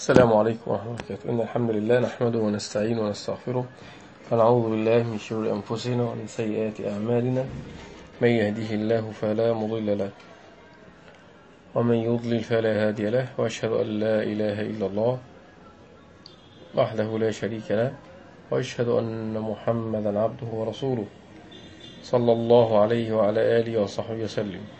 السلام عليكم ورحمة الله وبركاته. إن الحمد لله نحمده ونستعينه ونستغفره. ونعوذ بالله من شرور أنفسنا ومن سيئات أعمالنا. من يهده الله فلا مضل له ومن يضلل فلا هادي له وأشهد أن لا إله إلا الله وحده لا شريك له وأشهد أن محمدا عبده ورسوله صلى الله عليه وعلى آله وصحبه وسلم.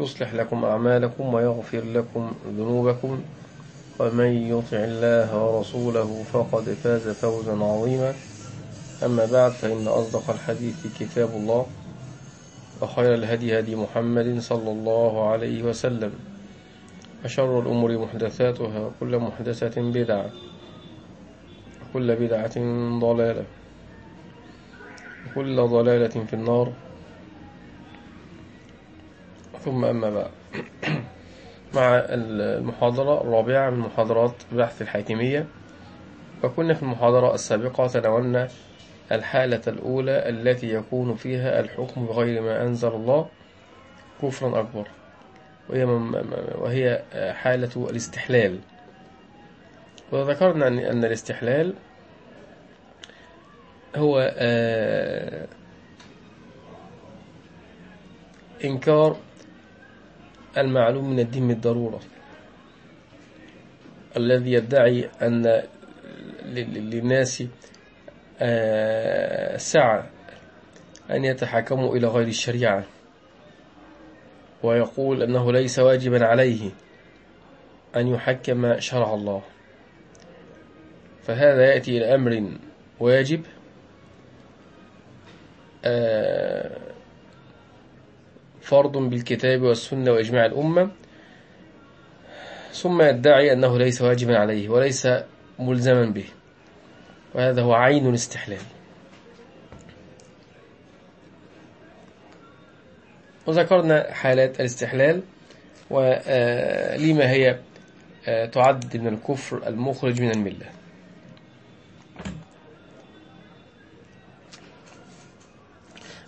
يصلح لكم أعمالكم ويغفر لكم ذنوبكم. ومن يطع الله ورسوله فقد فاز فوزا عظيما. أما بعد فإن أصدق الحديث كتاب الله وخير الهدي هدي محمد صلى الله عليه وسلم. وشر الأمور محدثاتها وكل محدثة بدعة وكل بدعة ضلالة وكل ضلالة في النار. ثم أما بعد مع المحاضرة الرابعة من محاضرات بحث الحاكمية وكنا في المحاضرة السابقة تناولنا الحالة الأولى التي يكون فيها الحكم بغير ما أنزل الله كفرا أكبر وهي, وهي حالة الاستحلال. وذكرنا أن الاستحلال هو إنكار المعلوم من الدين بالضرورة الذي يدعي أن للناس سعة أن يتحكموا إلى غير الشريعة. ويقول أنه ليس واجبا عليه أن يحكم شرع الله. فهذا يأتي إلى أمر واجب فرض بالكتاب والسنة وإجماع الأمة ثم يدعي أنه ليس واجبا عليه وليس ملزما به. وهذا هو عين الاستحلال. وذكرنا حالات الاستحلال ولما هي تعد من الكفر المخرج من الملة.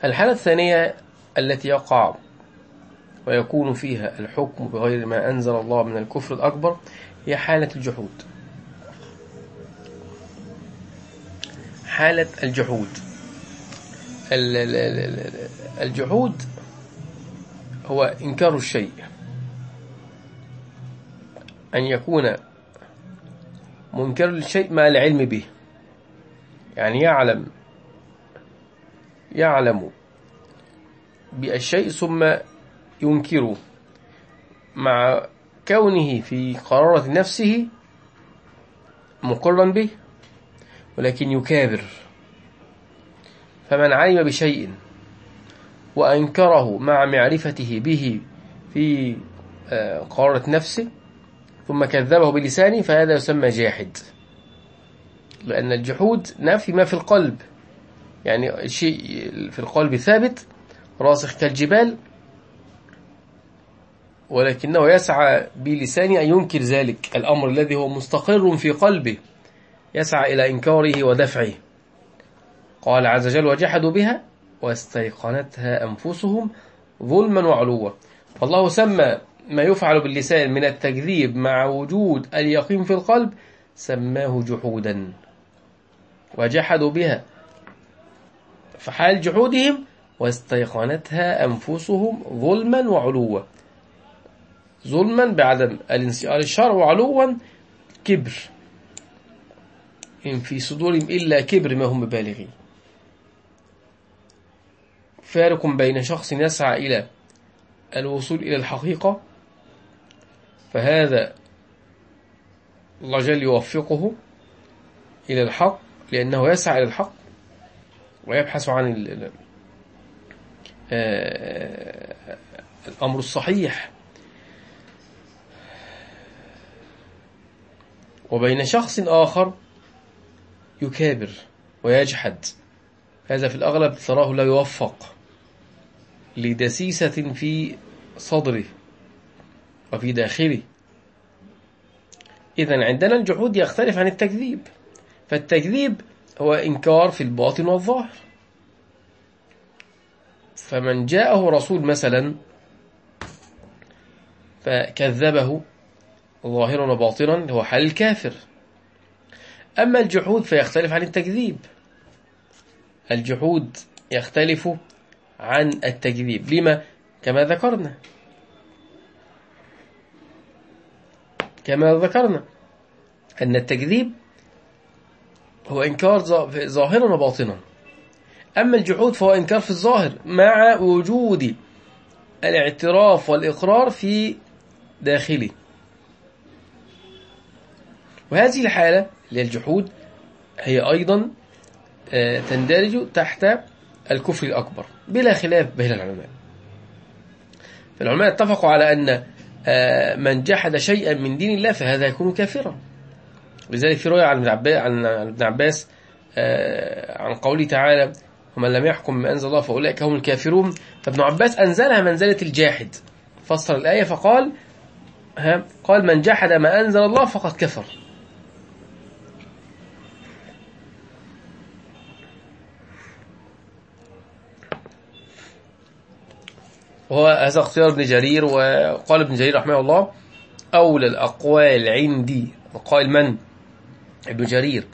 الحالة الثانية التي يقع ويكون فيها الحكم بغير ما أنزل الله من الكفر الأكبر هي حالة الجحود. حالة الجحود. الجحود هو إنكار الشيء. أن يكون منكر للشيء مع العلم به. يعني يعلم يعلم بالشيء ثم ينكره مع كونه في قرارة نفسه مقرا به ولكن يكابر. فمن علم بشيء وأنكره مع معرفته به في قرارة نفسه ثم كذبه بلسانه فهذا يسمى جاحد. لأن الجحود نفي ما في القلب. يعني الشيء في القلب ثابت راسخ كالجبال ولكنه يسعى بلسانه أن ينكر ذلك. الأمر الذي هو مستقر في قلبه يسعى إلى إنكاره ودفعه. قال عز وجل وجحدوا بها واستيقنتها أنفسهم ظلما وعلوا فالله سمى ما يفعل باللسان من التكذيب مع وجود اليقين في القلب سماه جحودا. وجحدوا بها فحال جحودهم واستيقنتها أنفسهم ظلما وعلوا. ظلما بعدم الانسيار الشرع وعلوا كبر. إن في صدورهم إلا كبر ما هم ببالغين فارق بين شخص يسعى إلى الوصول إلى الحقيقة فهذا الله جل يوفقه إلى الحق لأنه يسعى إلى الحق ويبحث عن الأمر الصحيح. وبين شخص آخر يكابر ويجحد. هذا في الأغلب تراه لا يوفق لدسيسة في صدره وفي داخله. إذا عندنا الجحود يختلف عن التكذيب فالتكذيب هو إنكار في الباطن والظاهر. فمن جاءه رسول مثلا فكذبه ظاهرا وباطنا هو حال الكافر. أما الجحود فيختلف عن التكذيب. الجحود يختلف عن التكذيب. لما؟ كما ذكرنا. كما ذكرنا أن التكذيب هو إنكار ظاهرا وباطنا. أما الجحود فهو إنكار في الظاهر مع وجود الاعتراف والإقرار في داخله. وهذه الحالة للجحود هي أيضا آه، تندرج تحت الكفر الأكبر بلا خلاف بين العلماء. فالعلماء اتفقوا على أن آه، من جحد شيئا من دين الله فهذا يكون كافرا. لذلك في رواية عن ابن عباس آه، عن قوله تعالى ومن لم يحكم بما أنزل الله فأولئك هم الكافرون فابن عباس أنزلها منزلة الجاحد. فسر الآية فقال قال من جحد ما أنزل الله فقد كفر وهو هذا اختيار ابن جرير وقال ابن جرير رحمه الله أولى الأقوال عندي وقال من؟ ابن جرير.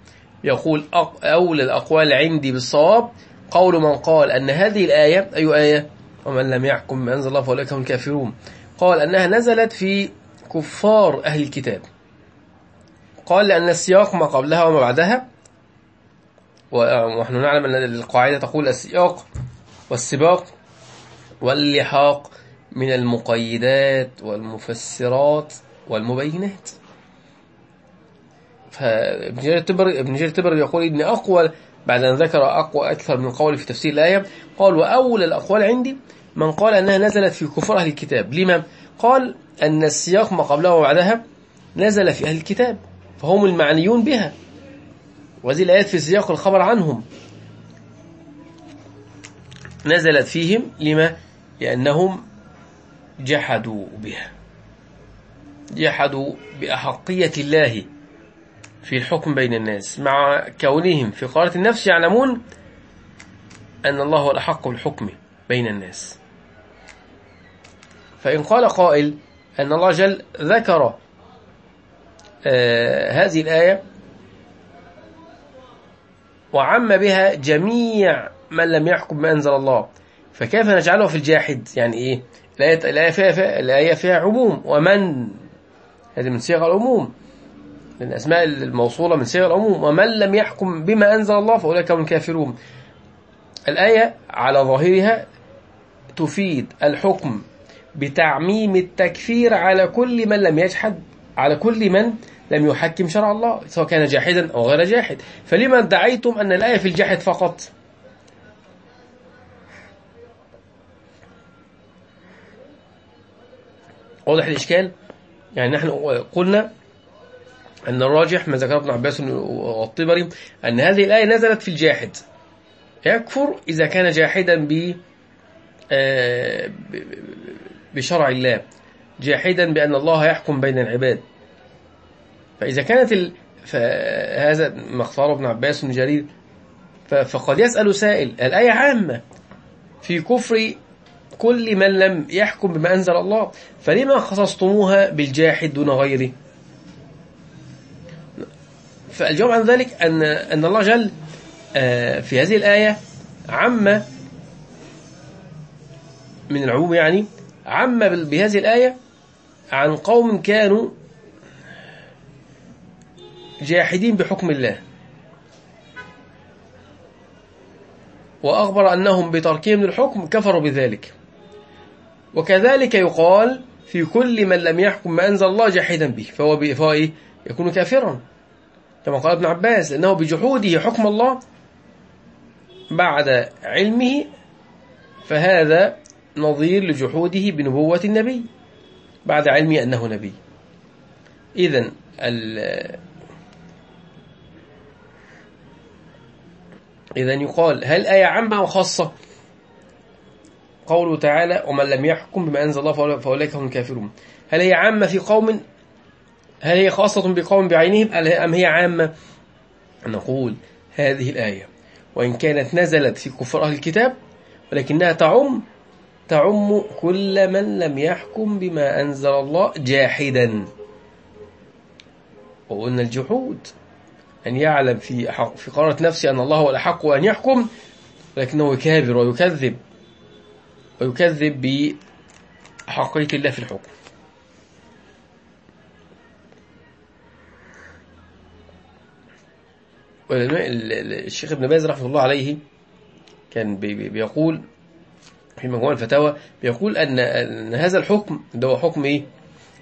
يقول أولى الأقوال عندي بالصواب قول من قال أن هذه الآية أي آية؟ ومن لم يحكم ما أنزل الله فأولئك هم الكافرون. قال أنها نزلت في كفار أهل الكتاب. قال لأن السياق ما قبلها وما بعدها ونحن نعلم أن القاعدة تقول السياق والسباق واللحاق من المقيدات والمفسرات والمبينات فابن جرير ابن جرير يقول إن أقوى بعد أن ذكر أقوى أكثر من قول في تفسير الآية قال وأول الأقوال عندي من قال أنها نزلت في كفر أهل الكتاب لما؟ قال أن السياق ما قبلها وبعدها نزل في أهل الكتاب فهم المعنيون بها وهذه الآيات في سياق الخبر عنهم نزلت فيهم لما؟ لأنهم جحدوا بها. جحدوا بأحقية الله في الحكم بين الناس مع كونهم في قارة النفس يعلمون أن الله هو الأحق بالحكم بين الناس. فإن قال قائل أن الله جل ذكر آه هذه الآية وعم بها جميع من لم يحكم ما أنزل الله. فكيف نجعله في الجاحد؟ يعني إيه؟ الآية, الآية, فيها, فيها, الآية فيها عموم. ومن؟ هذه من صيغ العموم. من أسماء الموصولة من صيغ العموم. ومن لم يحكم بما أنزل الله فأولئك هم الكافرون. الآية على ظاهرها تفيد الحكم بتعميم التكفير على كل من لم يجحد على كل من لم يحكم شرع الله سواء كان جاحدا أو غير جاحد. فلما ادعيتم أن الآية في الجاحد فقط؟ واضح الإشكال؟ يعني نحن قلنا أن الراجح ما ذكر ابن عباس والطبري أن هذه الآية نزلت في الجاحد. يكفر إذا كان جاحدا آه، ب بشرع الله. جاحدا بأن الله يحكم بين العباد. فإذا كانت ال... فهذا ما اختاره ابن عباس بن جرير. فقد يسأل سائل الآية عامة في كفر كل من لم يحكم بما أنزل الله فلما خصصتموها بالجاحد دون غيره؟ فالجواب عن ذلك أن, أن الله جل آه، في هذه الآية عم من العموم يعني عم بهذه الآية عن قوم كانوا جاحدين بحكم الله. وأخبر أنهم بتركهم للحكم كفروا بذلك. وكذلك يقال في كل من لم يحكم ما أنزل الله جاحدا به فهو, بإفائه فهو إيه؟ يكون كافرا كما قال ابن عباس أنه بجحوده حكم الله بعد علمه فهذا نظير لجحوده بنبوة النبي بعد علمه أنه نبي إذا إذا يقال هل آية عامة أو خاصة؟ قوله تعالى ومن لم يحكم بما أنزل الله فأولئك هم الكافرون. هل هي عامة في قوم؟ هل هي خاصة بقوم بعينهم؟ أم هي عامة؟ نقول هذه الآية. وإن كانت نزلت في كفر أهل الكتاب ولكنها تعم تعم كل من لم يحكم بما أنزل الله جاحدا. وقلنا الجحود أن يعلم في في قرارة نفسه أن الله هو الأحق وأن يحكم لكنه يكابر ويكذب. ويكذب بحقية الله في الحكم. الشيخ ابن باز رحمة الله عليه كان بيقول في مجموع الفتاوى بيقول أن, أن هذا الحكم ده هو حكم إيه؟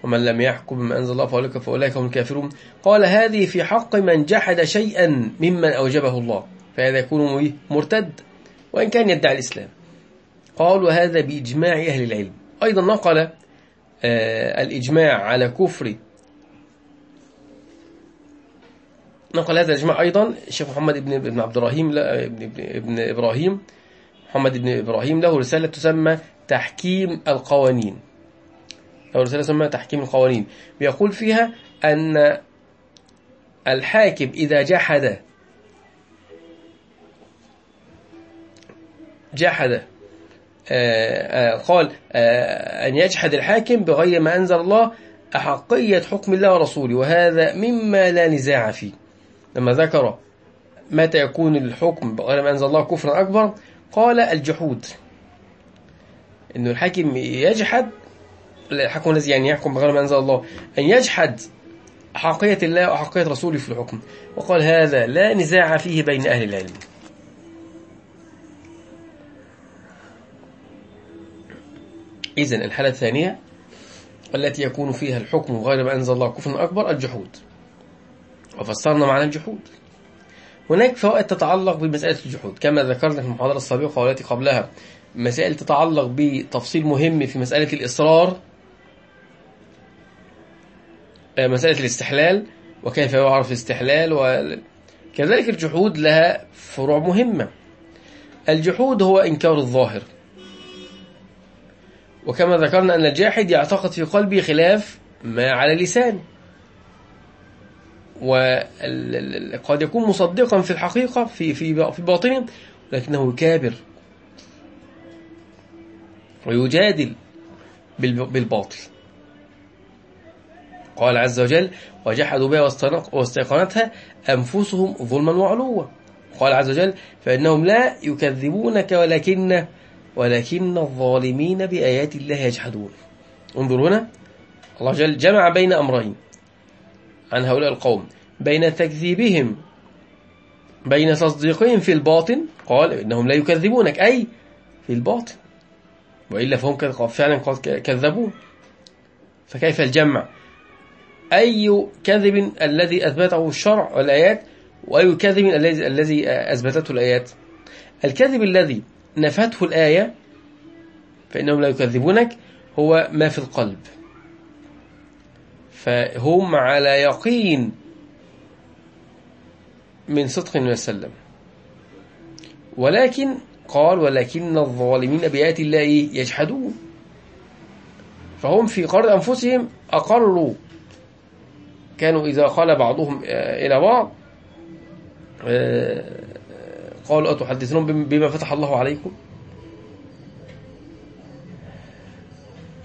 ومن لم يحكم بما أنزل الله فأولئك, فأولئك هم الكافرون. قال هذه في حق من جحد شيئا ممن أوجبه الله فهذا يكون إيه؟ مرتد وإن كان يدعي الإسلام. قال وهذا بإجماع أهل العلم. أيضا نقل آه الإجماع على كفر. نقل هذا الإجماع أيضا. الشيخ محمد بن ابن عبد الرحيم ابن, إبراهيم محمد بن إبراهيم له رسالة تسمى تحكيم القوانين. له رسالة تسمى تحكيم القوانين. بيقول فيها أن الحاكم إذا جحد جحد قال آه، أن يجحد الحاكم بغير ما أنزل الله أحقية حكم الله ورسوله وهذا مما لا نزاع فيه. لما ذكر متى يكون الحكم بغير ما أنزل الله كفرا أكبر قال الجحود. أنه الحاكم يجحد الحكم الذي يعني يحكم بغير ما أنزل الله أن يجحد أحقية الله وأحقية رسوله في الحكم. وقال هذا لا نزاع فيه بين أهل العلم. إذن الحالة الثانية التي يكون فيها الحكم غير ما أنزل الله كفر أكبر الجحود. وفسرنا معنى الجحود. هناك فوائد تتعلق بمسألة الجحود. كما ذكرنا في المحاضرة السابقة والتي قبلها مسائل تتعلق بتفصيل مهم في مسألة الإصرار آه، مسألة الاستحلال وكيف يعرف الاستحلال وكذلك الجحود لها فروع مهمة. الجحود هو إنكار الظاهر. وكما ذكرنا أن الجاحد يعتقد في قلبه خلاف ما على لسانه. وقد يكون مصدقا في الحقيقة في في في باطنه لكنه كابر. ويجادل بالباطل. قال عز وجل وجحدوا بها واستيقنتها أنفسهم ظلما وعلوا. قال عز وجل فإنهم لا يكذبونك ولكن ولكن الظالمين بآيات الله يجحدون. انظر هنا. الله جل جمع بين أمرين. عن هؤلاء القوم. بين تكذيبهم. بين تصديقهم في الباطن. قال إنهم لا يكذبونك. أي في الباطن. وإلا فهم فعلا قد كذبون. فكيف الجمع؟ أي كذب الذي أثبته الشرع والآيات وأي كذب الذي أثبتته الآيات. الكذب الذي نفته الآية فإنهم لا يكذبونك هو ما في القلب. فهم على يقين من صدق النبي صلى الله عليه وسلم. ولكن قال ولكن الظالمين بآيات الله يجحدون. فهم في قرض أنفسهم أقروا كانوا إذا قال بعضهم إلى بعض آه، قالوا أتحدثون بما فتح الله عليكم؟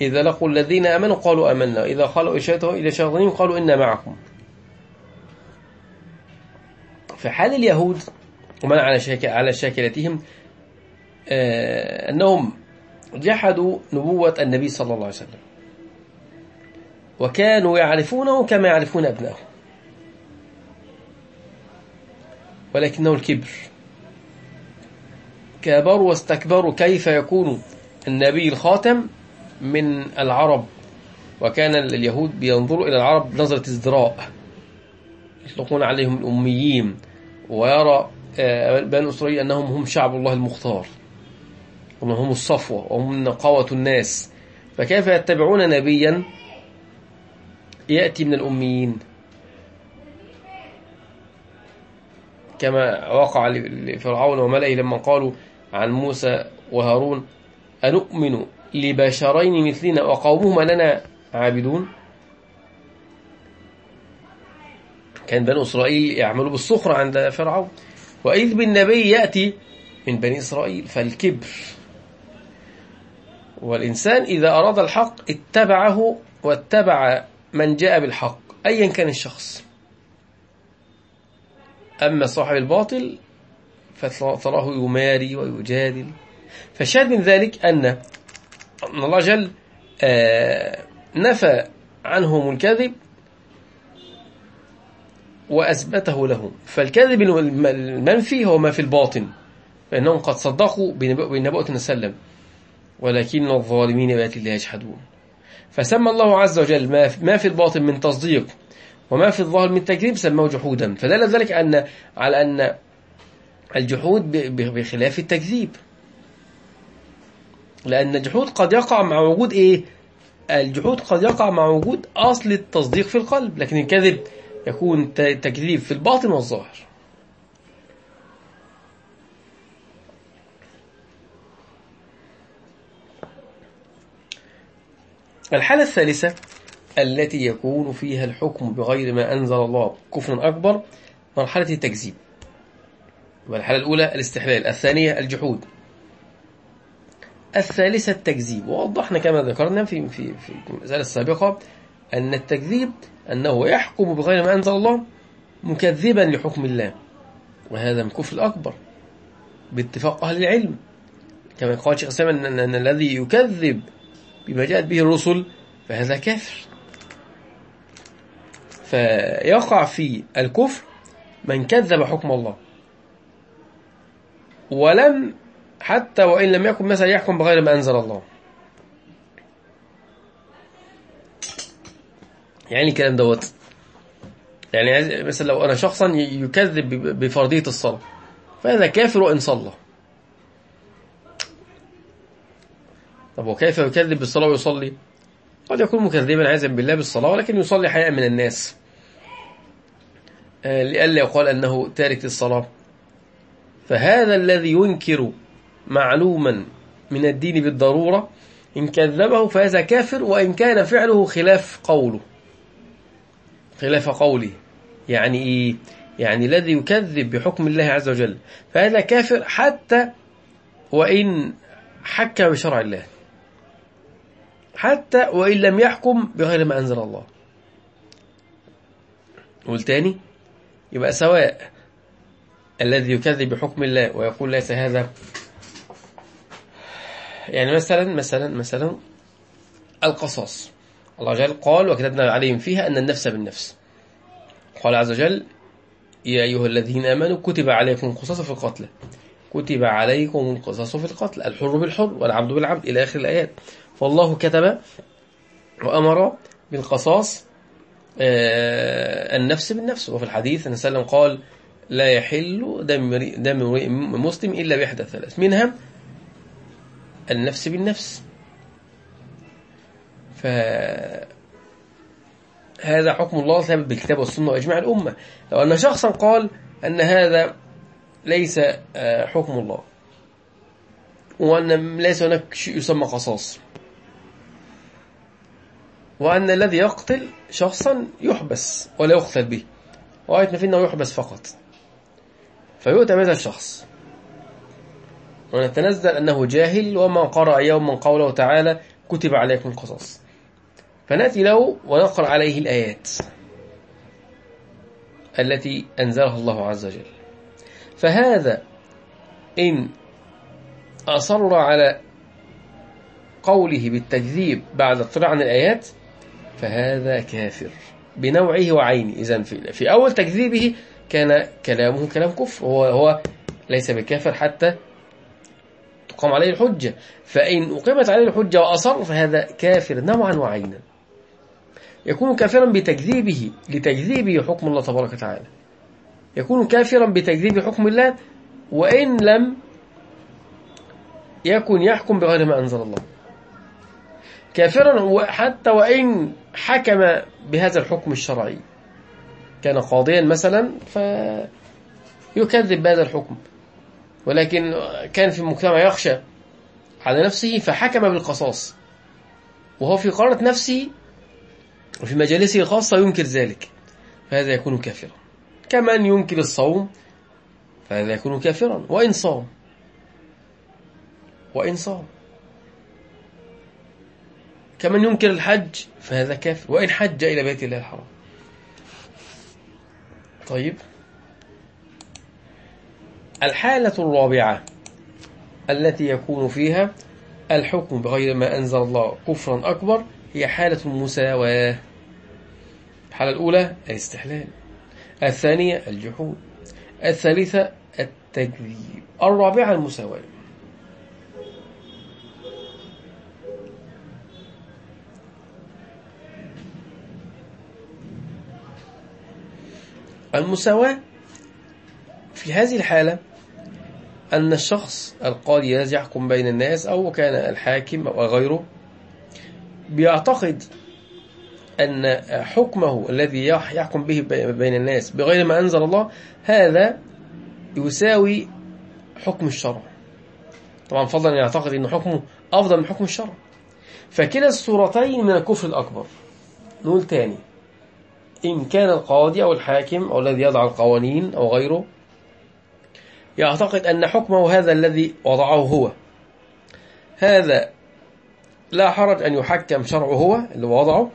إذا لقوا الذين أمنوا قالوا أمنا إذا قالوا إشاءتهم إلى شياطينهم قالوا إنا معكم. في حال اليهود ومن على على شاكلتهم آه، أنهم جحدوا نبوة النبي صلى الله عليه وسلم. وكانوا يعرفونه كما يعرفون أبنائهم ولكنه الكبر. كبروا واستكبروا كيف يكون النبي الخاتم من العرب؟ وكان اليهود بينظروا إلى العرب نظرة ازدراء يطلقون عليهم الأميين ويرى آه، بني إسرائيل أنهم هم شعب الله المختار وهم الصفوة وهم نقاوة الناس. فكيف يتبعون نبيا؟ يأتي من الأميين. كما وقع لفرعون وملئه لما قالوا عن موسى وهارون أنؤمن لبشرين مثلنا وقومهما لنا عابدون؟ كان بني إسرائيل يعملوا بالسخرة عند فرعون. وإذ بالنبي يأتي من بني إسرائيل فالكبر. والإنسان إذا أراد الحق اتبعه واتبع من جاء بالحق أيا كان الشخص. أما صاحب الباطل فتراه يماري ويجادل. فالشاهد من ذلك أن الله جل آه، نفى عنهم الكذب وأثبته لهم. فالكذب المنفي هو ما في الباطن فإنهم قد صدقوا بنبوة وسلم. ولكن الظالمين بآيات الله يجحدون. فسمى الله عز وجل ما في الباطن من تصديق وما في الظاهر من تكذيب سماه جحودا. فدل ذلك أن على أن الجحود بخلاف التكذيب. لأن الجحود قد يقع مع وجود إيه؟ الجحود قد يقع مع وجود أصل التصديق في القلب لكن الكذب يكون تكذيب في الباطن والظاهر. الحالة الثالثة التي يكون فيها الحكم بغير ما أنزل الله كفر أكبر مرحلة التكذيب. والحالة الأولى الاستحلال الثانية الجحود. الثالثة التكذيب ووضحنا كما ذكرنا في في في المسألة السابقة أن التكذيب أنه يحكم بغير ما أنزل الله مكذبا لحكم الله وهذا من كفر الأكبر باتفاق أهل العلم. كما قال شيخ الإسلام أن, أن الذي يكذب بما جاءت به الرسل فهذا كافر. فيقع في الكفر من كذب حكم الله. ولم حتى وإن لم يكن مثلا يحكم بغير ما أنزل الله. يعني الكلام دوت. يعني مثلا لو أنا شخصا يكذب بفرضية الصلاة فهذا كافر وإن صلى. طب وكيف يكذب بالصلاة ويصلي؟ قد يكون مكذبا عياذا بالله بالصلاة ولكن يصلي حياء من الناس. آه، لئلا يقال أنه تارك الصلاة فهذا الذي ينكر معلوما من الدين بالضرورة إن كذبه فهذا كافر وإن كان فعله خلاف قوله. خلاف قوله. يعني إيه؟ يعني الذي يكذب بحكم الله عز وجل. فهذا كافر حتى وإن حكم بشرع الله. حتى وإن لم يحكم بغير ما أنزل الله. والتاني يبقى سواء الذي يكذب بحكم الله ويقول ليس هذا. يعني مثلا مثلا مثلا القصاص. الله جل قال وكتبنا عليهم فيها أن النفس بالنفس. قال عز وجل يا أيها الذين آمنوا كتب عليكم القصاص في القتل. كتب عليكم القصاص في القتل. الحر بالحر والعبد بالعبد إلى آخر الآيات. فالله كتب وأمر بالقصاص آه، النفس بالنفس. وفي الحديث أن سلم قال لا يحل دم دم مسلم إلا بإحدى ثلاث منها النفس بالنفس. فهذا حكم الله ثابت بالكتاب والسنة وإجماع الأمة. لو أن شخصا قال أن هذا ليس آه، حكم الله وأن ليس هناك شيء يسمى قصاص وأن الذي يقتل شخصا يحبس ولا يقتل به. وآية في أنه يحبس فقط. فيؤتى بهذا الشخص. ونتنزل أنه جاهل وما قرأ يوما قوله تعالى كتب عليكم القصص فنأتي له ونقرأ عليه الآيات التي أنزلها الله عز وجل. فهذا إن أصر على قوله بالتكذيب بعد اطلاع عن الآيات فهذا كافر بنوعه وعينه. إذن في, في أول تكذيبه كان كلامه كلام كفر. هو, هو ليس بكافر حتى تقام عليه الحجة. فإن أقيمت عليه الحجة وأصر فهذا كافر نوعا وعينا. يكون كافرا بتكذيبه لتكذيبه حكم الله تبارك وتعالى. يكون كافرا بتكذيب حكم الله وإن لم يكن يحكم بغير ما أنزل الله. كافرا حتى وإن حكم بهذا الحكم الشرعي. كان قاضيا مثلا ف يكذب بهذا الحكم. ولكن كان في المجتمع يخشى على نفسه فحكم بالقصاص. وهو في قرارة نفسه وفي مجالسه الخاصة ينكر ذلك. فهذا يكون كافرا. كمن ينكر الصوم فهذا يكون كافرا. وإن صام. وإن صام. كمن ينكر الحج فهذا كافر. وإن حج إلى بيت الله الحرام. طيب. الحالة الرابعة التي يكون فيها الحكم بغير ما أنزل الله كفرا أكبر هي حالة المساواة. الحالة الأولى الاستحلال. الثانية الجحود. الثالثة التكذيب الرابعة المساواة. المساواة في هذه الحالة أن الشخص القاضي الذي يحكم بين الناس أو كان الحاكم أو غيره بيعتقد أن حكمه الذي يحكم به بين الناس بغير ما أنزل الله هذا يساوي حكم الشرع. طبعا فضلا يعتقد أن حكمه أفضل من حكم الشرع. فكلا الصورتين من الكفر الأكبر. نقول تاني. إن كان القاضي أو الحاكم أو الذي يضع القوانين أو غيره يعتقد أن حكمه هذا الذي وضعه هو. هذا لا حرج أن يحكم شرعه هو اللي وضعه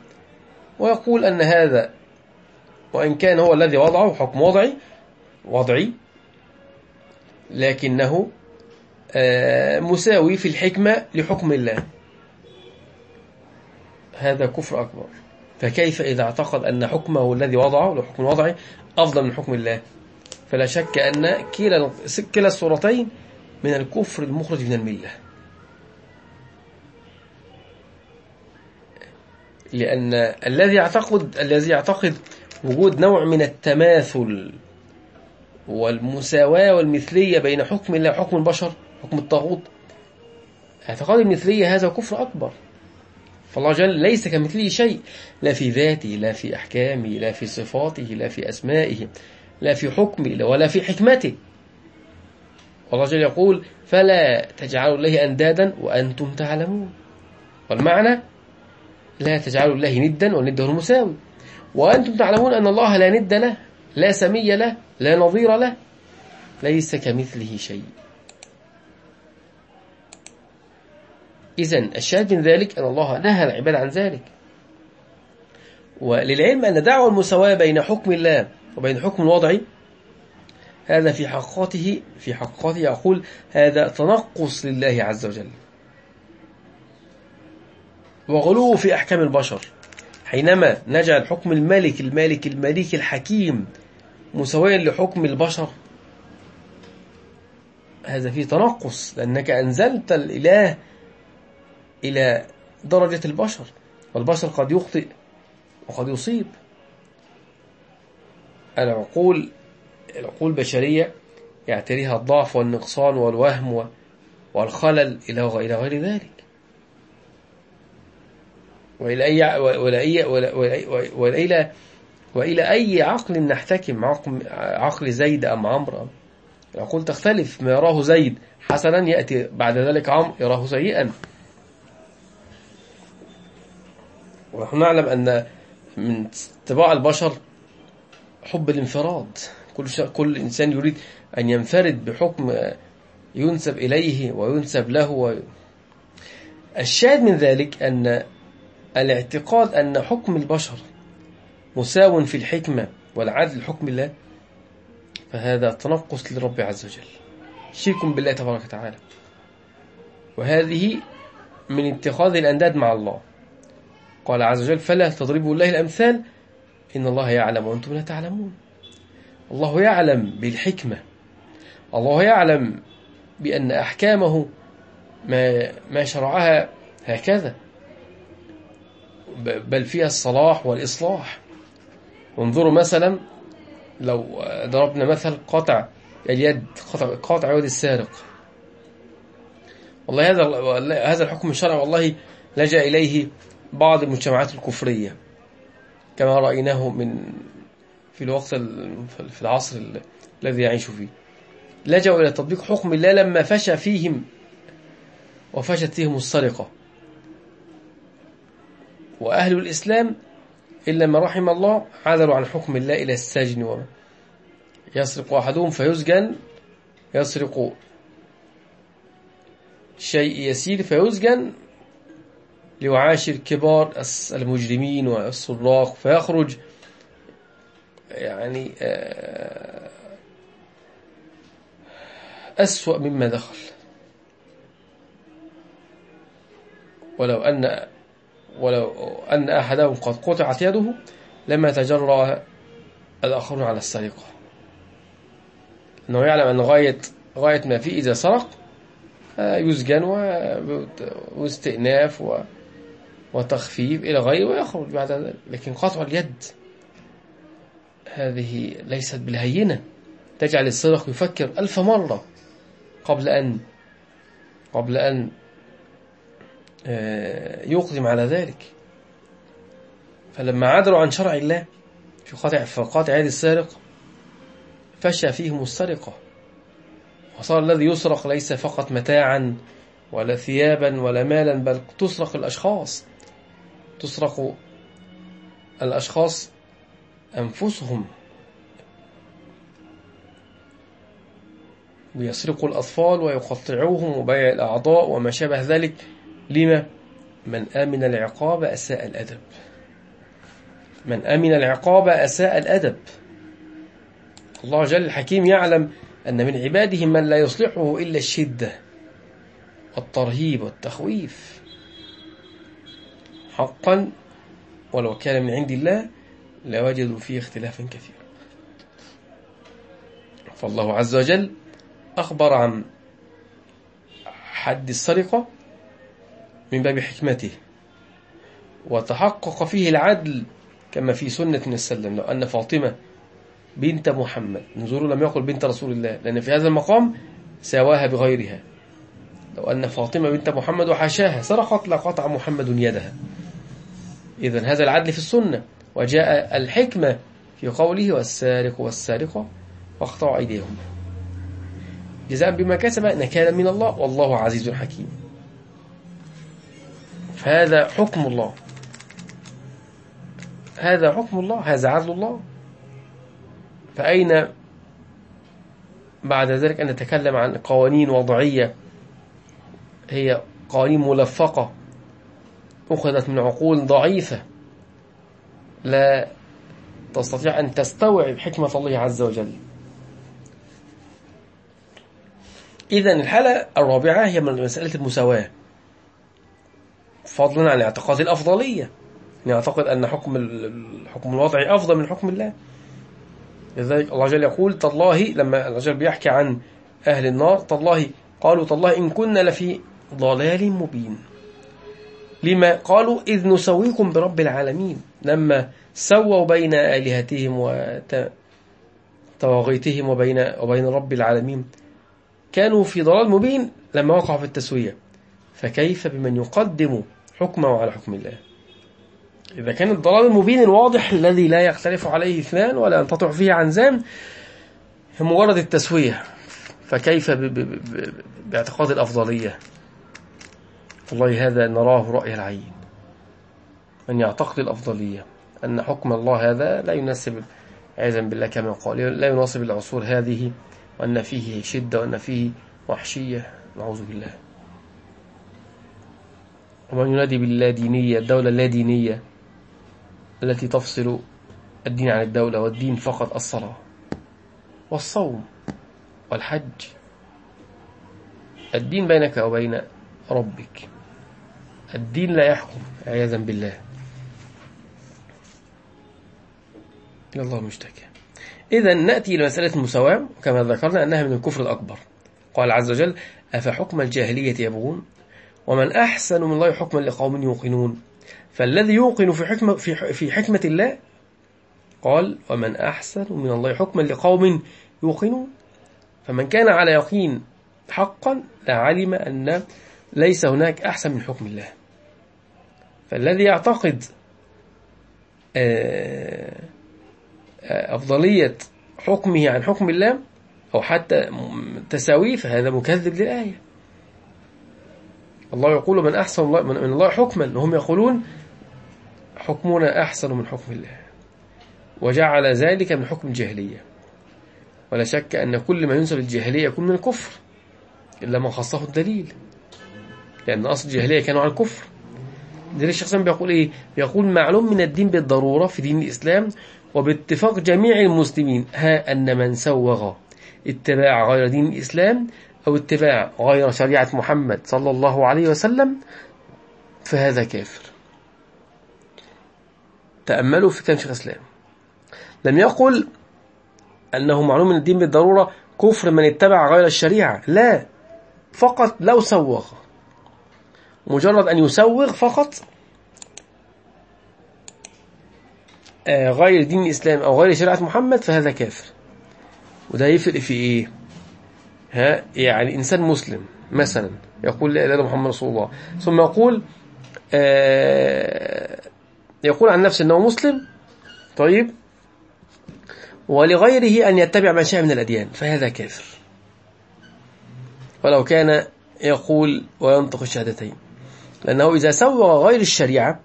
ويقول أن هذا وإن كان هو الذي وضعه حكم وضعي وضعي لكنه آه، مساوي في الحكمة لحكم الله. هذا كفر أكبر. فكيف إذا اعتقد أن حكمه الذي وضعه لحكم وضعي أفضل من حكم الله. فلا شك أن كلا كلا الصورتين من الكفر المخرج من الملة. لأن الذي يعتقد الذي يعتقد وجود نوع من التماثل والمساواة والمثلية بين حكم الله وحكم البشر حكم الطاغوت اعتقاد المثلية هذا كفر أكبر. فالله جل ليس كمثله شيء لا في ذاته لا في أحكامه لا في صفاته لا في أسمائه لا في حكمه ولا في حكمته. والله جل يقول فلا تجعلوا الله أندادا وأنتم تعلمون والمعنى لا تجعلوا الله ندا والند هو المساوي وأنتم تعلمون أن الله لا ند له لا سمي له لا نظير له ليس كمثله شيء. إذا الشاهد من ذلك أن الله نهى العباد عن ذلك. وللعلم أن دعوة المساواة بين حكم الله وبين حكم الوضع هذا في حقاته في حقاته يقول هذا تنقص لله عز وجل. وغلو في أحكام البشر. حينما نجعل حكم الملك المالك الملك الحكيم مساويا لحكم البشر هذا فيه تنقص لأنك أنزلت الإله إلى درجة البشر والبشر قد يخطئ وقد يصيب. العقول العقول البشرية يعتريها الضعف والنقصان والوهم والخلل إلى غير ذلك. وإلى أي وإلى أي وإلى وإلى أي عقل نحتكم عقل زيد أم عمرو. العقول تختلف ما يراه زيد حسنا يأتي بعد ذلك عمرو يراه سيئا. ونحن نعلم أن من طباع البشر حب الانفراد. كل كل إنسان يريد أن ينفرد بحكم ينسب إليه وينسب له و... الشاهد من ذلك أن الاعتقاد أن حكم البشر مساو في الحكمة والعدل حكم الله فهذا تنقص للرب عز وجل. شرك بالله تبارك وتعالى. وهذه من اتخاذ الأنداد مع الله. قال عز وجل فلا تضربوا الله الأمثال إن الله يعلم وأنتم لا تعلمون. الله يعلم بالحكمة. الله يعلم بأن أحكامه ما, ما شرعها هكذا. بل فيها الصلاح والإصلاح. انظروا مثلا لو ضربنا مثل قطع اليد قطع, قطع يد السارق. والله هذا هذا الحكم الشرعي والله لجأ إليه بعض المجتمعات الكفرية كما رأيناه من في الوقت في العصر الذي يعيش فيه. لجأوا إلى تطبيق حكم الله لما فشى فيهم وفشت فيهم السرقة. وأهل الإسلام إلا ما رحم الله عذروا عن حكم الله إلى السجن يسرق أحدهم فيسجن يسرق شيء يسير فيسجن ليعاشر كبار المجرمين والسراق فيخرج يعني آه، أسوأ مما دخل. ولو أن ولو أن أحدهم قد قطعت يده لما تجرى الآخرون على السرقة. أنه يعلم أن غاية, غاية ما فيه إذا سرق آه، يسجن واستئناف وتخفيف إلى غيره ويخرج بعد ذلك. لكن قطع اليد هذه ليست بالهينة. تجعل السرق يفكر ألف مرة قبل أن قبل أن آه، يقدم على ذلك. فلما عدلوا عن شرع الله في قاطع في قاطع يد السارق فشى فيهم السرقة. وصار الذي يسرق ليس فقط متاعا ولا ثيابا ولا مالا بل تسرق الأشخاص. تسرق الأشخاص أنفسهم. ويسرقوا الأطفال ويقطعوهم وبيع الأعضاء وما شابه ذلك. لما؟ من آمن العقاب أساء الأدب. من آمن العقاب أساء الأدب. الله جل الحكيم يعلم أن من عباده من لا يصلحه إلا الشدة والترهيب والتخويف. حقا ولو كان من عند الله لوجدوا فيه اختلافا كثيرا. فالله عز وجل أخبر عن حد السرقة من باب حكمته وتحقق فيه العدل كما في سنة السلم لو أن فاطمة بنت محمد نزول لم يقل بنت رسول الله لأن في هذا المقام سواها بغيرها لو أن فاطمة بنت محمد وحاشاها سرقت لقطع محمد يدها. إذا هذا العدل في السنة وجاء الحكمة في قوله والسارق والسارقة واقطعوا أيديهم. جزاء بما كسب نكالا من الله والله عزيز حكيم. فهذا حكم الله. هذا حكم الله هذا عدل الله. فأين بعد ذلك أن نتكلم عن قوانين وضعية؟ هي قوانين ملفقة. أخذت من عقول ضعيفة. لا تستطيع أن تستوعب حكمة الله عز وجل. إذا الحالة الرابعة هي من مسألة المساواة. فضلا عن اعتقاد الأفضلية. يعتقد أن حكم الحكم الوضعي أفضل من حكم الله. لذلك الله جل يقول تالله لما الله جل بيحكي عن أهل النار تالله قالوا تالله إن كنا لفي ضلال مبين. لما قالوا إذ نسويكم برب العالمين لما سووا بين آلهتهم وتواغيتهم وبين, وبين رب العالمين كانوا في ضلال مبين لما وقعوا في التسوية. فكيف بمن يقدم حكمه على حكم الله؟ إذا كان الضلال المبين الواضح الذي لا يختلف عليه اثنان ولا ينقطع فيه عنزان مجرد التسوية. فكيف باعتقاد الأفضلية؟ والله هذا نراه رأي العين. من يعتقد الأفضلية أن حكم الله هذا لا يناسب عياذا بالله كما قال لا يناسب العصور هذه وأن فيه شدة وأن فيه وحشية. نعوذ بالله. ومن ينادي باللا دينية الدولة اللادينية التي تفصل الدين عن الدولة والدين فقط الصلاة والصوم والحج. الدين بينك وبين ربك. الدين لا يحكم عياذا بالله. الله مشتكى. إذا نأتي إلى مسألة المساواة كما ذكرنا أنها من الكفر الأكبر. قال عز وجل أفحكم الجاهلية يبغون؟ ومن أحسن من الله حكما لقوم يوقنون. فالذي يوقن في حكمة, في, في حكمة الله قال ومن أحسن من الله حكما لقوم يوقنون. فمن كان على يقين حقا لعلم أن ليس هناك أحسن من حكم الله. فالذي يعتقد آه، أفضلية حكمه عن حكم الله أو حتى تساويه فهذا مكذب للآية. الله يقول من أحسن الله من الله حكما. هم يقولون حكمنا أحسن من حكم الله. وجعل ذلك من حكم الجاهلية. ولا شك أن كل ما ينسب الجاهلية يكون من الكفر إلا ما خصه الدليل. لأن أصل الجاهلية كانوا على الكفر. دليل الشيخ بيقول إيه؟ بيقول معلوم من الدين بالضرورة في دين الإسلام وباتفاق جميع المسلمين. ها أن من سوغ اتباع غير دين الإسلام أو اتباع غير شريعة محمد صلى الله عليه وسلم فهذا كافر. تأملوا في كلام شيخ الإسلام لم يقل أنه معلوم من الدين بالضرورة كفر من اتبع غير الشريعة. لا فقط لو سوغ. مجرد أن يسوغ فقط آه، غير دين الإسلام أو غير شريعة محمد فهذا كافر. وده يفرق في إيه؟ ها يعني إنسان مسلم مثلا يقول لا إله إلا محمد رسول الله ثم يقول آه يقول عن نفسه أنه مسلم طيب ولغيره أن يتبع ما شاء من الأديان فهذا كافر. ولو كان يقول وينطق الشهادتين. لأنه إذا سوى غير الشريعة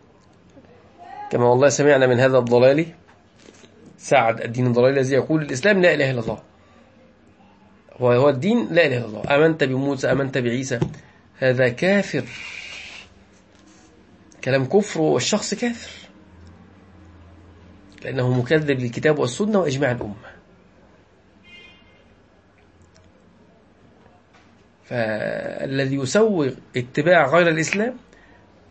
كما والله سمعنا من هذا الضلالي سعد الدين الضلالي الذي يقول الإسلام لا إله إلا الله. وهو الدين لا إله إلا الله. أمنت بموسى أمنت بعيسى. هذا كافر. كلام كفر والشخص كافر. لأنه مكذب للكتاب والسنة وإجماع الأمة. فالذي يسوغ اتباع غير الإسلام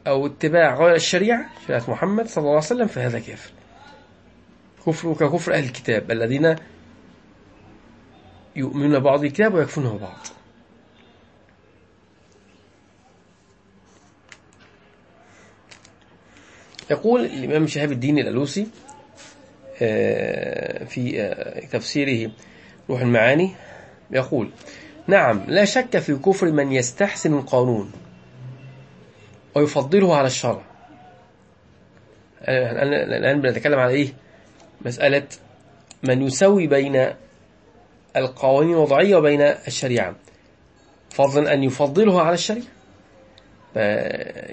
أو اتباع غير الشريعة شريعة محمد صلى الله عليه وسلم فهذا كافر. كفر ككفر أهل الكتاب الذين يؤمنون بعض الكتاب ويكفرون بعض. يقول الإمام شهاب الدين الألوسي آه، في آه، تفسيره روح المعاني يقول نعم لا شك في كفر من يستحسن القانون ويفضله على الشرع. الآن بنتكلم على إيه؟ مسألة من يسوي بين القوانين الوضعية وبين الشريعة. فضلا أن يفضله على الشريعة.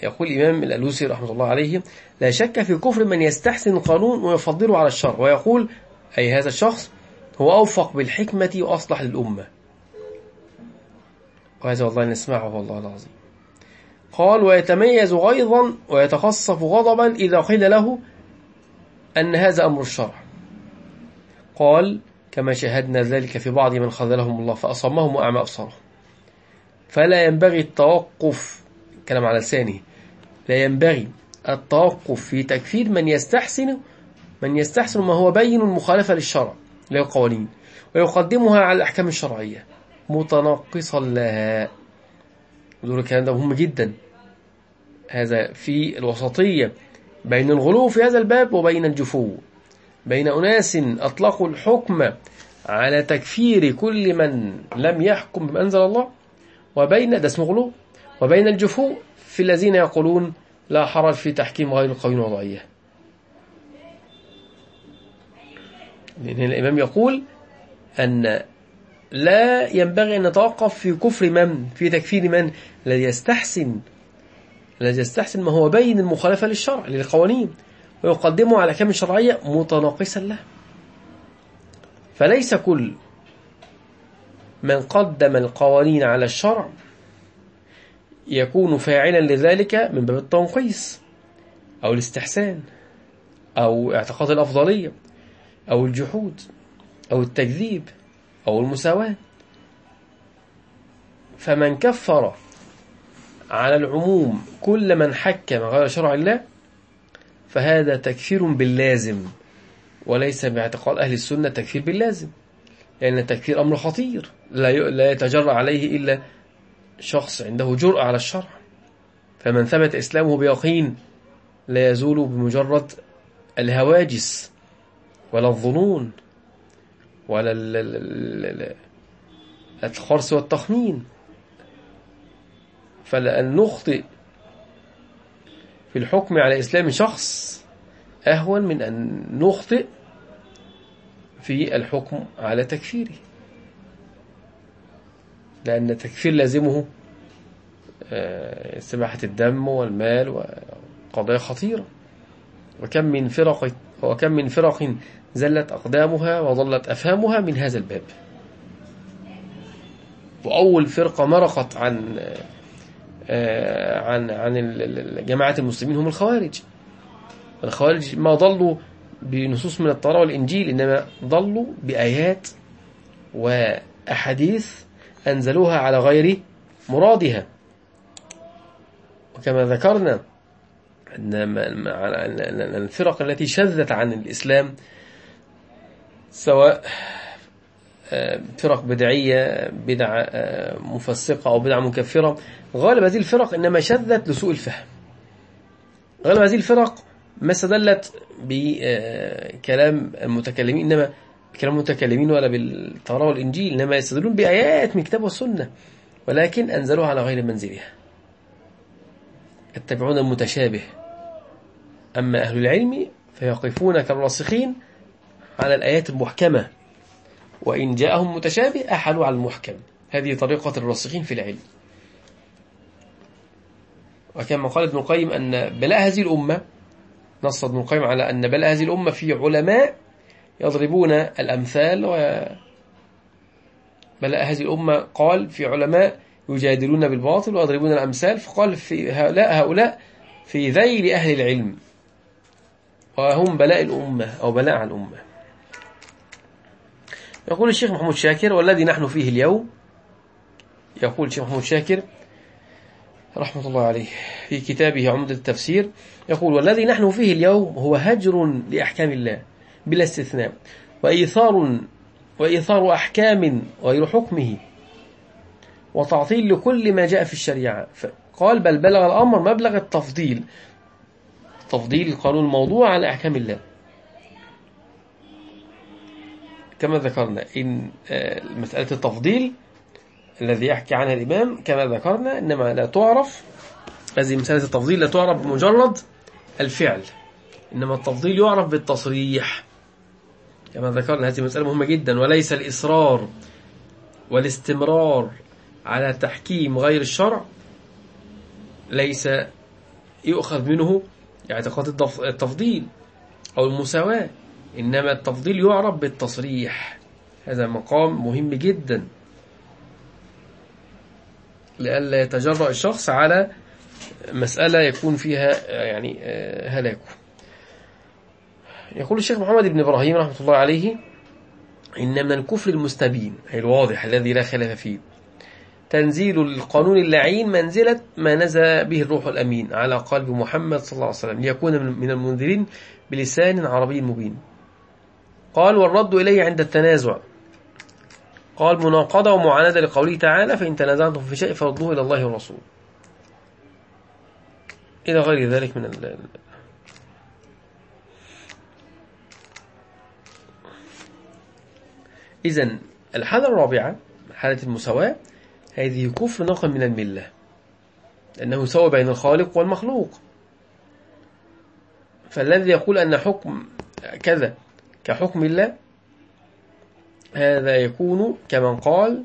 يقول الإمام الألوسي رحمة الله عليه لا شك في كفر من يستحسن القانون ويفضله على الشرع. ويقول أي هذا الشخص هو أوفق بالحكمة وأصلح للأمة. وهذا والله نسمعه والله العظيم. قال ويتميز غيظا ويتخصف غضبا إذا قيل له أن هذا أمر الشرع. قال كما شاهدنا ذلك في بعض من خذلهم الله فأصمهم وأعمى أبصارهم. فلا ينبغي التوقف كلام على لسانه لا ينبغي التوقف في تكفير من يستحسن من يستحسن ما هو بين مخالفة للشرع للقوانين ويقدمها على الأحكام الشرعية. متنقصا لها. دول الكلام ده مهم جدا. هذا في الوسطية بين الغلو في هذا الباب وبين الجفو. بين أناس أطلقوا الحكم على تكفير كل من لم يحكم بمنزل الله وبين ده اسمه غلو وبين الجفو في الذين يقولون لا حرج في تحكيم غير القوانين الوضعية. لأن الإمام يقول أن لا ينبغي أن نتوقف في كفر من؟ في تكفير من؟ الذي يستحسن الذي يستحسن ما هو بين المخالفة للشرع للقوانين. ويقدمه على كم شرعية متناقصا له. فليس كل من قدم القوانين على الشرع يكون فاعلا لذلك من باب التنقيص أو الاستحسان أو اعتقاد الأفضلية أو الجحود أو التكذيب. أو المساواة. فمن كفر على العموم كل من حكم غير شرع الله فهذا تكفير باللازم وليس باعتقاد أهل السنة تكفير باللازم. لأن التكفير أمر خطير لا يتجرأ عليه إلا شخص عنده جرأة على الشرع. فمن ثبت إسلامه بيقين لا يزول بمجرد الهواجس ولا الظنون. ولا الخرس والتخمين. فلأن نخطئ في الحكم على إسلام شخص أهون من أن نخطئ في الحكم على تكفيره. لأن التكفير لازمه استباحة الدم والمال وقضايا خطيرة. وكم من فرق وكم من فرق زلت أقدامها وظلت أفهامها من هذا الباب. وأول فرقة مرقت عن عن عن جماعة المسلمين هم الخوارج. الخوارج ما ضلوا بنصوص من التوراة والإنجيل إنما ضلوا بآيات وأحاديث أنزلوها على غير مرادها. وكما ذكرنا أن الفرق التي شذت عن الإسلام سواء آه، فرق بدعية بدعة آه، مفسقة أو بدعة مكفرة. غالب هذه الفرق إنما شذت لسوء الفهم. غالب هذه الفرق ما استدلت بكلام المتكلمين إنما بكلام المتكلمين ولا بالتوراة والإنجيل إنما يستدلون بآيات من الكتاب والسنة ولكن أنزلوها على غير منزلها. يتبعون المتشابه. أما أهل العلم فيقفون كالراسخين على الآيات المحكمة. وإن جاءهم متشابه أحلوا على المحكم. هذه طريقة الراسخين في العلم. وكما قال ابن القيم أن بلاء هذه الأمة نص ابن القيم على أن بلاء هذه الأمة في علماء يضربون الأمثال و بلاء هذه الأمة قال في علماء يجادلون بالباطل ويضربون الأمثال فقال في هؤلاء هؤلاء في ذيل أهل العلم. وهم بلاء الأمة أو بلاء الأمة. يقول الشيخ محمود شاكر والذي نحن فيه اليوم يقول الشيخ محمود شاكر رحمة الله عليه في كتابه عمدة التفسير يقول والذي نحن فيه اليوم هو هجر لأحكام الله بلا استثناء وإيثار وإيثار أحكام غير حكمه وتعطيل لكل ما جاء في الشريعة. قال بل بلغ الأمر مبلغ التفضيل تفضيل القانون الموضوع على أحكام الله. كما ذكرنا إن آه، مسألة التفضيل الذي يحكي عنها الإمام كما ذكرنا إنما لا تعرف هذه مسألة التفضيل لا تعرف بمجرد الفعل إنما التفضيل يعرف بالتصريح. كما ذكرنا هذه مسألة مهمة جدا وليس الإصرار والاستمرار على تحكيم غير الشرع ليس يؤخذ منه اعتقاد التفضيل أو المساواة. إنما التفضيل يعرف بالتصريح. هذا مقام مهم جدا. لئلا يتجرأ الشخص على مسألة يكون فيها يعني آه، هلاك يقول الشيخ محمد بن إبراهيم رحمة الله عليه إن من الكفر المستبين أي الواضح الذي لا خلاف فيه تنزيل القانون اللعين منزلة ما نزل به الروح الأمين على قلب محمد صلى الله عليه وسلم ليكون من المنذرين بلسان عربي مبين. قال والرد إليه عند التنازع. قال مناقضة ومعاندة لقوله تعالى فإن تنازعتم في شيء فردوه إلى الله والرسول. إلى غير ذلك من ال إذن الحالة الرابعة حالة المساواة هذه كفر نقل من الملة. لأنه سوى بين الخالق والمخلوق. فالذي يقول أن حكم كذا كحكم الله هذا يكون كمن قال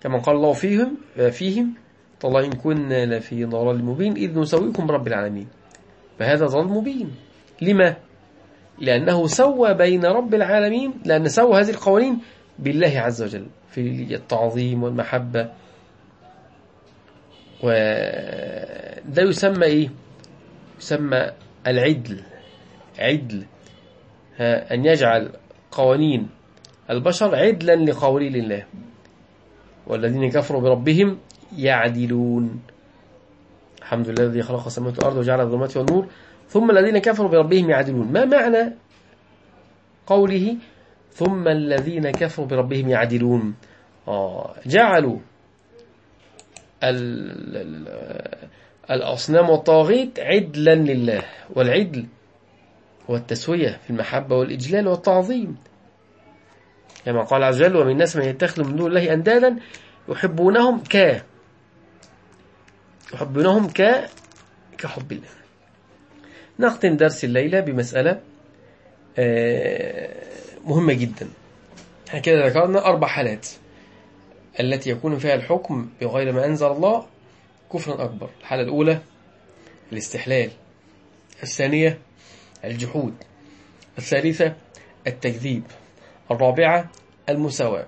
كمن قال الله فيهم فيهم طالله إن كنا لفي ضلال مبين إذ نسويكم برب العالمين. فهذا ضلال مبين. لما؟ لأنه سوى بين رب العالمين لأن سوى هذه القوانين بالله عز وجل في التعظيم والمحبة. وده يسمى إيه؟ يسمى العدل. عدل. أن يجعل قوانين البشر عدلا لقوله الله. والذين كفروا بربهم يعدلون. الحمد لله الذي خلق السماوات والأرض وجعل الظلمات والنور. ثم الذين كفروا بربهم يعدلون. ما معنى قوله ثم الذين كفروا بربهم يعدلون؟ آه جعلوا الأصنام والطاغيت عدلا لله. والعدل والتسوية في المحبة والإجلال والتعظيم. كما قال عز وجل ومن الناس من يتخذ من دون الله أندادا يحبونهم ك يحبونهم ك كحب الله. نختم درس الليلة بمسألة آه، مهمة جدا. إحنا كده ذكرنا أربع حالات التي يكون فيها الحكم بغير ما أنزل الله كفرا أكبر. الحالة الأولى الاستحلال. الثانية الجحود. الثالثة التكذيب. الرابعة المساواة.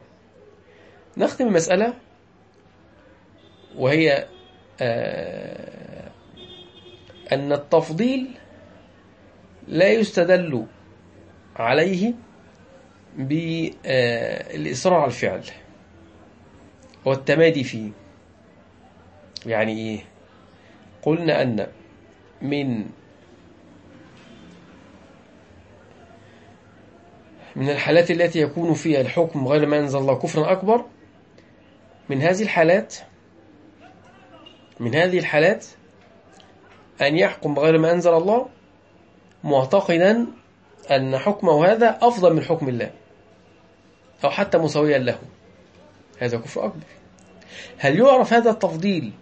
نختم المسألة وهي آه، أن التفضيل لا يستدل عليه بالإصرار على الفعل والتمادي فيه. يعني إيه؟ قلنا أن من من الحالات التي يكون فيها الحكم غير ما أنزل الله كفرا أكبر من هذه الحالات من هذه الحالات أن يحكم بغير ما أنزل الله معتقدا أن حكمه هذا أفضل من حكم الله أو حتى مساويا له. هذا كفر أكبر. هل يعرف هذا التفضيل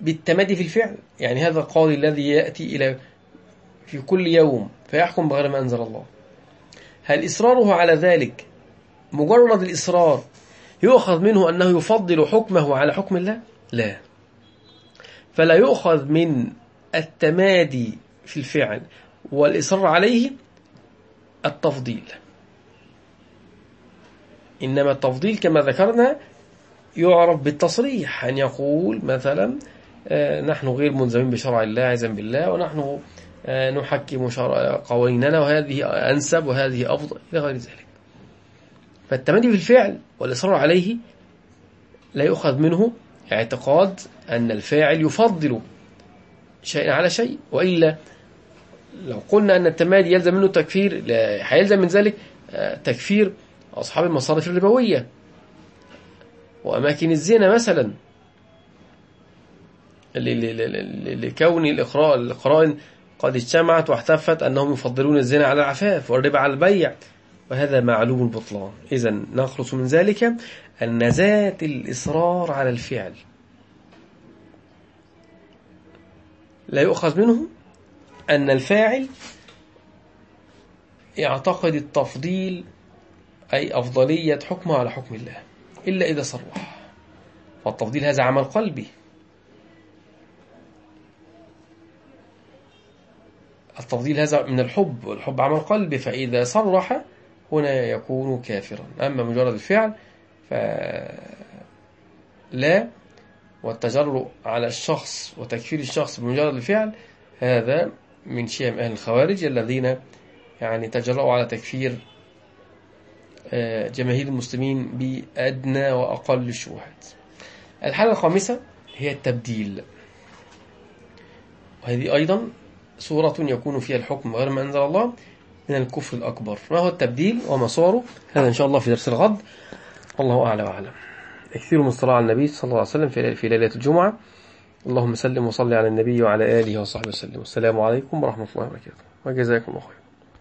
بالتمادي في الفعل؟ يعني هذا القول الذي يأتي إلى في كل يوم فيحكم بغير ما أنزل الله. هل إصراره على ذلك مجرد الإصرار يؤخذ منه أنه يفضل حكمه على حكم الله؟ لا. فلا يؤخذ من التمادي في الفعل والإصرار عليه التفضيل. إنما التفضيل كما ذكرنا يعرف بالتصريح أن يقول مثلا آه، نحن غير ملزمين بشرع الله عزا بالله ونحن نحكم قوانيننا وهذه أنسب وهذه أفضل إلى غير ذلك. فالتمادي في الفعل والإصرار عليه لا يؤخذ منه اعتقاد أن الفاعل يفضل شيء على شيء وإلا لو قلنا أن التمادي يلزم منه تكفير هيلزم من ذلك آه، تكفير أصحاب المصارف الربوية وأماكن الزنا مثلا. لكون الإقراء قد اجتمعت واحتفت أنهم يفضلون الزنا على العفاف والربا على البيع وهذا معلوم البطلان إذا نخلص من ذلك أن ذات الإصرار على الفعل. لا يؤخذ منه أن الفاعل يعتقد التفضيل أي أفضلية حكمه على حكم الله إلا إذا صرح. فالتفضيل هذا عمل قلبي. التفضيل هذا من الحب والحب عمل قلبي فإذا صرح هنا يكون كافرا. أما مجرد الفعل فلا والتجرؤ على الشخص وتكفير الشخص بمجرد الفعل هذا من شيم أهل الخوارج الذين يعني تجرؤوا على تكفير آه، جماهير المسلمين بأدنى وأقل الشبهات الحالة الخامسة هي التبديل. وهذه أيضا صورة يكون فيها الحكم غير ما أنزل الله من الكفر الأكبر. ما هو التبديل وما صوره؟ هذا إن شاء الله في درس الغد. الله أعلى وأعلم. أكثر من الصلاة على النبي صلى الله عليه وسلم في ليلة الجمعة. اللهم سلم وصل على النبي وعلى آله وصحبه وسلم. والسلام عليكم ورحمة الله وبركاته. وجزاكم الله خير.